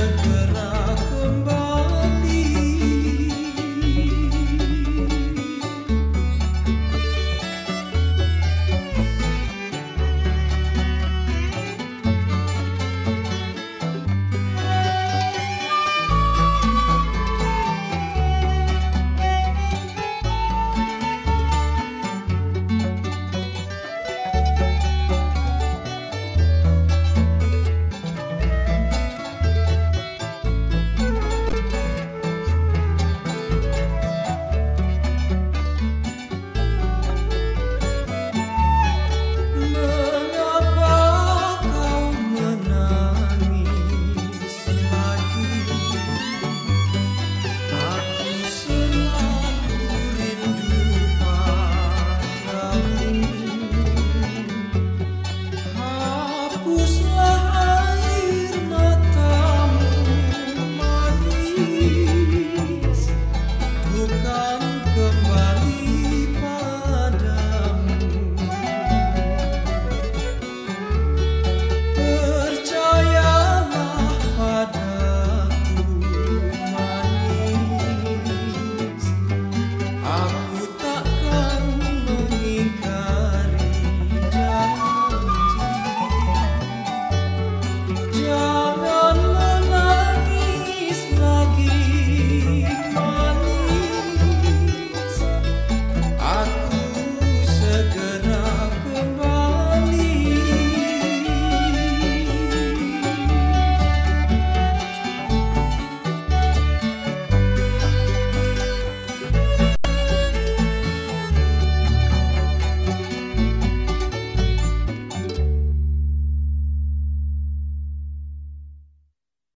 the good